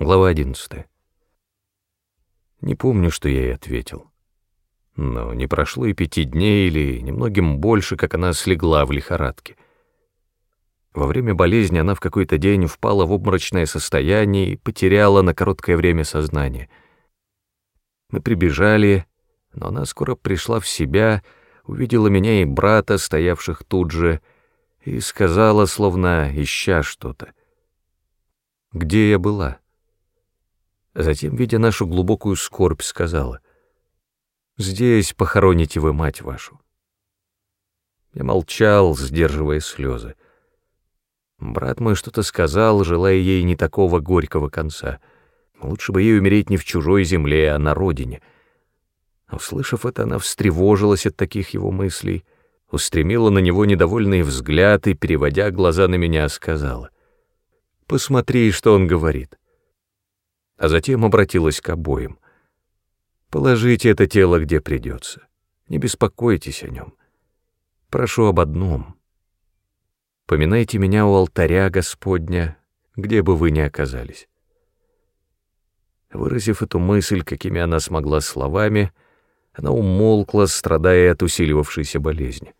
Глава 11. Не помню, что я ей ответил. Но не прошло и пяти дней или немногим больше, как она слегла в лихорадке. Во время болезни она в какой-то день впала в обморочное состояние и потеряла на короткое время сознание. Мы прибежали, но она скоро пришла в себя, увидела меня и брата, стоявших тут же, и сказала, словно ища что-то. Где я была? Затем, видя нашу глубокую скорбь, сказала, «Здесь похороните вы мать вашу». Я молчал, сдерживая слезы. Брат мой что-то сказал, желая ей не такого горького конца. Лучше бы ей умереть не в чужой земле, а на родине. Услышав это, она встревожилась от таких его мыслей, устремила на него недовольный взгляд и, переводя глаза на меня, сказала, «Посмотри, что он говорит» а затем обратилась к обоим. «Положите это тело где придется. Не беспокойтесь о нем. Прошу об одном. Поминайте меня у алтаря Господня, где бы вы ни оказались». Выразив эту мысль, какими она смогла словами, она умолкла, страдая от усиливавшейся болезни.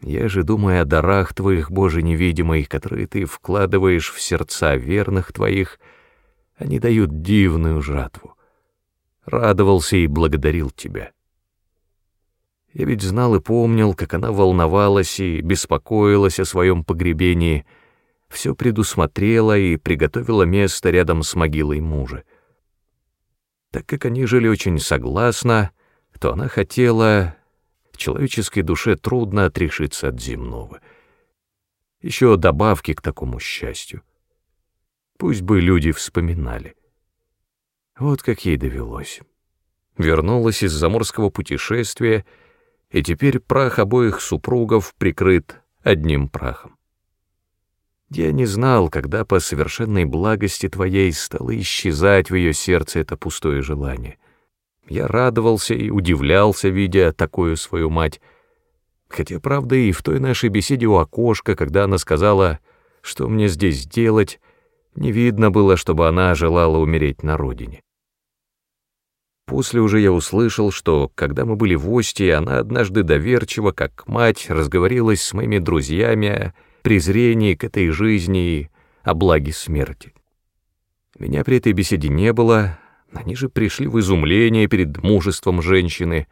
Я же думаю о дарах Твоих, Боже невидимый, которые Ты вкладываешь в сердца верных Твоих, — они дают дивную жатву. Радовался и благодарил тебя. Я ведь знал и помнил, как она волновалась и беспокоилась о своем погребении, все предусмотрела и приготовила место рядом с могилой мужа. Так как они жили очень согласно, то она хотела... Человеческой душе трудно отрешиться от земного. Еще добавки к такому счастью. Пусть бы люди вспоминали. Вот как ей довелось. Вернулась из заморского путешествия, и теперь прах обоих супругов прикрыт одним прахом. Я не знал, когда по совершенной благости твоей стало исчезать в ее сердце это пустое желание. Я радовался и удивлялся, видя такую свою мать, хотя, правда, и в той нашей беседе у окошка, когда она сказала, что мне здесь делать, не видно было, чтобы она желала умереть на родине. После уже я услышал, что, когда мы были в Ости, она однажды доверчиво, как мать, разговорилась с моими друзьями о презрении к этой жизни и о благе смерти. Меня при этой беседе не было, они же пришли в изумление перед мужеством женщины,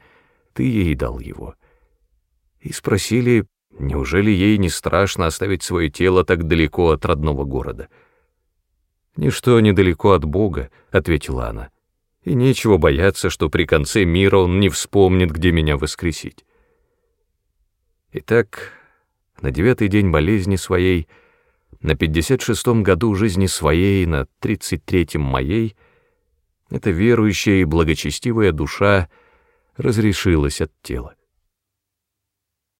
ты ей дал его. И спросили, неужели ей не страшно оставить свое тело так далеко от родного города — «Ничто недалеко от Бога», — ответила она, «и нечего бояться, что при конце мира он не вспомнит, где меня воскресить». Итак, на девятый день болезни своей, на пятьдесят шестом году жизни своей, на тридцать третьем моей, эта верующая и благочестивая душа разрешилась от тела.